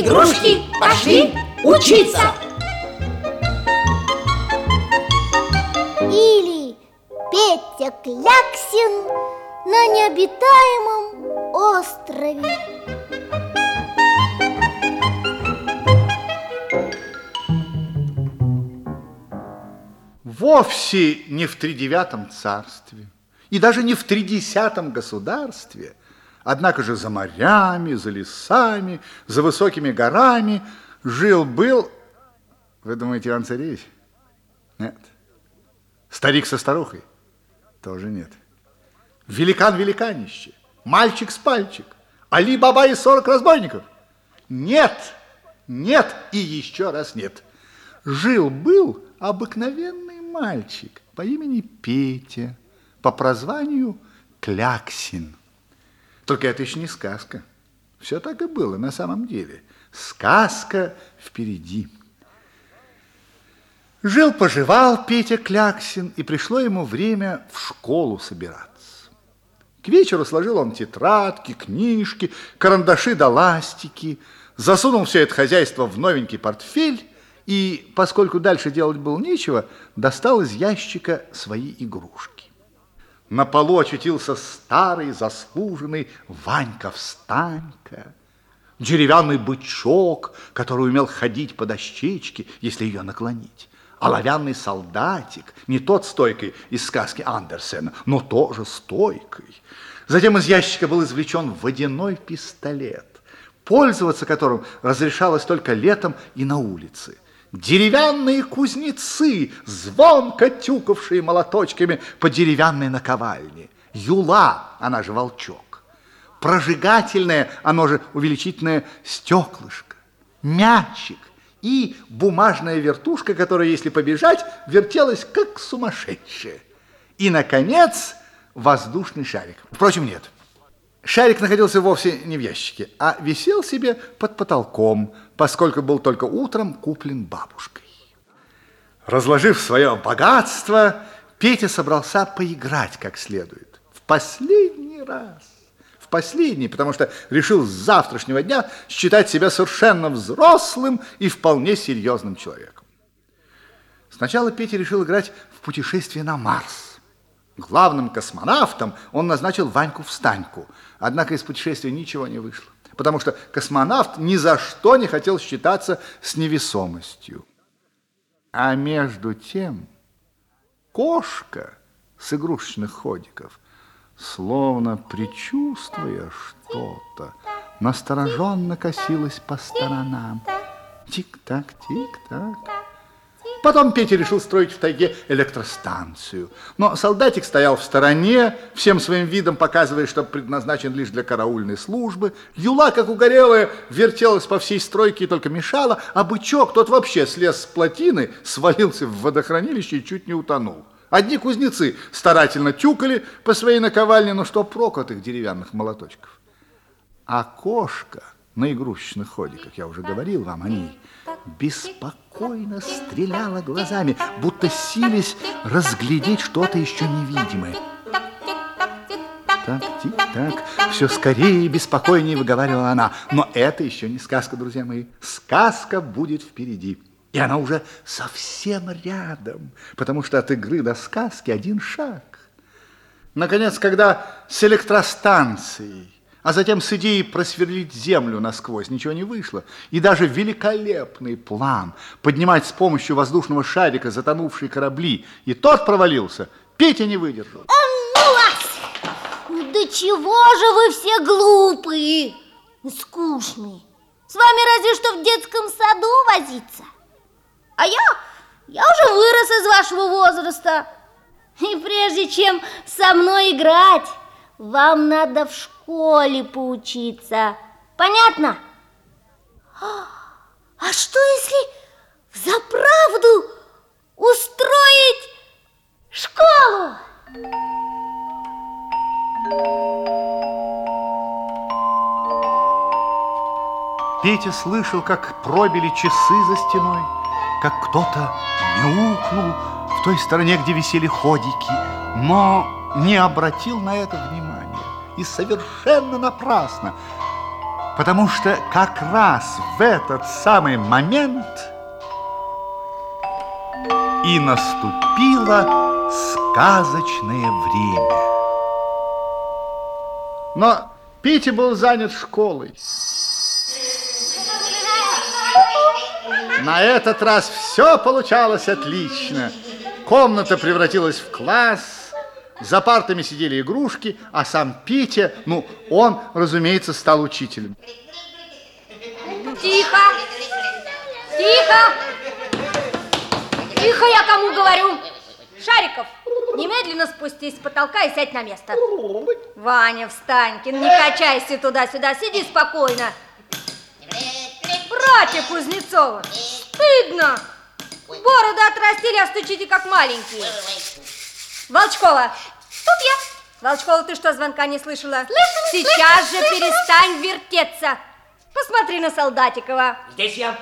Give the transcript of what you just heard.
игрушки пошли учиться. Или Петя Кляксин на необитаемом острове. Вовсе не в тридевятом царстве и даже не в тридесятом государстве, однако же за морями, за лесами, за высокими горами жил-был... Вы думаете, Иван Царевич? Нет. Старик со старухой? Тоже нет. Великан-великанище, мальчик с пальчик, Али-Баба и сорок разбойников? Нет, нет и еще раз нет. Жил-был обыкновенный мальчик по имени Петя, по прозванию Кляксин. Только это еще не сказка. Все так и было на самом деле. Сказка впереди. Жил-поживал Петя Кляксин, и пришло ему время в школу собираться. К вечеру сложил он тетрадки, книжки, карандаши да ластики, засунул все это хозяйство в новенький портфель и, поскольку дальше делать было нечего, достал из ящика свои игрушки. На полу очутился старый, заслуженный Ванька-встанька, деревянный бычок, который умел ходить по дощечке, если ее наклонить, оловянный солдатик, не тот стойкой из сказки Андерсена, но тоже стойкой. Затем из ящика был извлечен водяной пистолет, пользоваться которым разрешалось только летом и на улице деревянные кузнецы, звонко тюкавшие молоточками по деревянной наковальне, юла, она же волчок, прожигательное, оно же увеличительное стеклышко, мячик и бумажная вертушка, которая, если побежать, вертелась как сумасшедшая. И, наконец, воздушный шарик. Впрочем, нет. Шарик находился вовсе не в ящике, а висел себе под потолком, поскольку был только утром куплен бабушкой. Разложив свое богатство, Петя собрался поиграть как следует. В последний раз. В последний, потому что решил с завтрашнего дня считать себя совершенно взрослым и вполне серьезным человеком. Сначала Петя решил играть в путешествие на Марс. Главным космонавтом он назначил Ваньку-встаньку. Однако из путешествия ничего не вышло, потому что космонавт ни за что не хотел считаться с невесомостью. А между тем кошка с игрушечных ходиков, словно предчувствуя что-то, настороженно косилась по сторонам. Тик-так, тик-так. Потом Петя решил строить в тайге электростанцию. Но солдатик стоял в стороне, всем своим видом показывая, что предназначен лишь для караульной службы. Юла, как угорелая, вертелась по всей стройке и только мешала, а бычок, тот вообще слез с плотины, свалился в водохранилище и чуть не утонул. Одни кузнецы старательно тюкали по своей наковальне, но что прок от их деревянных молоточков. А кошка на игрушечных ходиках, я уже говорил вам о ней, беспокойно стреляла глазами, будто сились разглядеть что-то еще невидимое. Так, тик-так, все скорее и беспокойнее выговаривала она. Но это еще не сказка, друзья мои. Сказка будет впереди. И она уже совсем рядом, потому что от игры до сказки один шаг. Наконец, когда с электростанцией а затем с идеей просверлить землю насквозь ничего не вышло. И даже великолепный план поднимать с помощью воздушного шарика затонувшие корабли, и тот провалился, Петя не выдержал. А ну вас! Да чего же вы все глупые, скучные. С вами разве что в детском саду возиться. А я, я уже вырос из вашего возраста. И прежде чем со мной играть, вам надо в школе поучиться. Понятно? А что если за правду устроить школу? Петя слышал, как пробили часы за стеной, как кто-то мяукнул в той стороне, где висели ходики, но не обратил на это внимания. И совершенно напрасно. потому что как раз в этот самый момент и наступило сказочное время. Но Петя был занят школой. На этот раз все получалось отлично. Комната превратилась в класс, за партами сидели игрушки, а сам Петя, ну, он, разумеется, стал учителем. Тихо! Тихо! Тихо, я кому говорю! Шариков, немедленно спустись с потолка и сядь на место. Ваня, встанькин, не качайся туда-сюда, сиди спокойно. Братья Кузнецова, стыдно! Бороду отрастили, а стучите как маленькие. Волчкова, тут я. Волчкова, ты что, звонка не слышала? Сейчас же перестань вертеться. Посмотри на Солдатикова. Здесь я.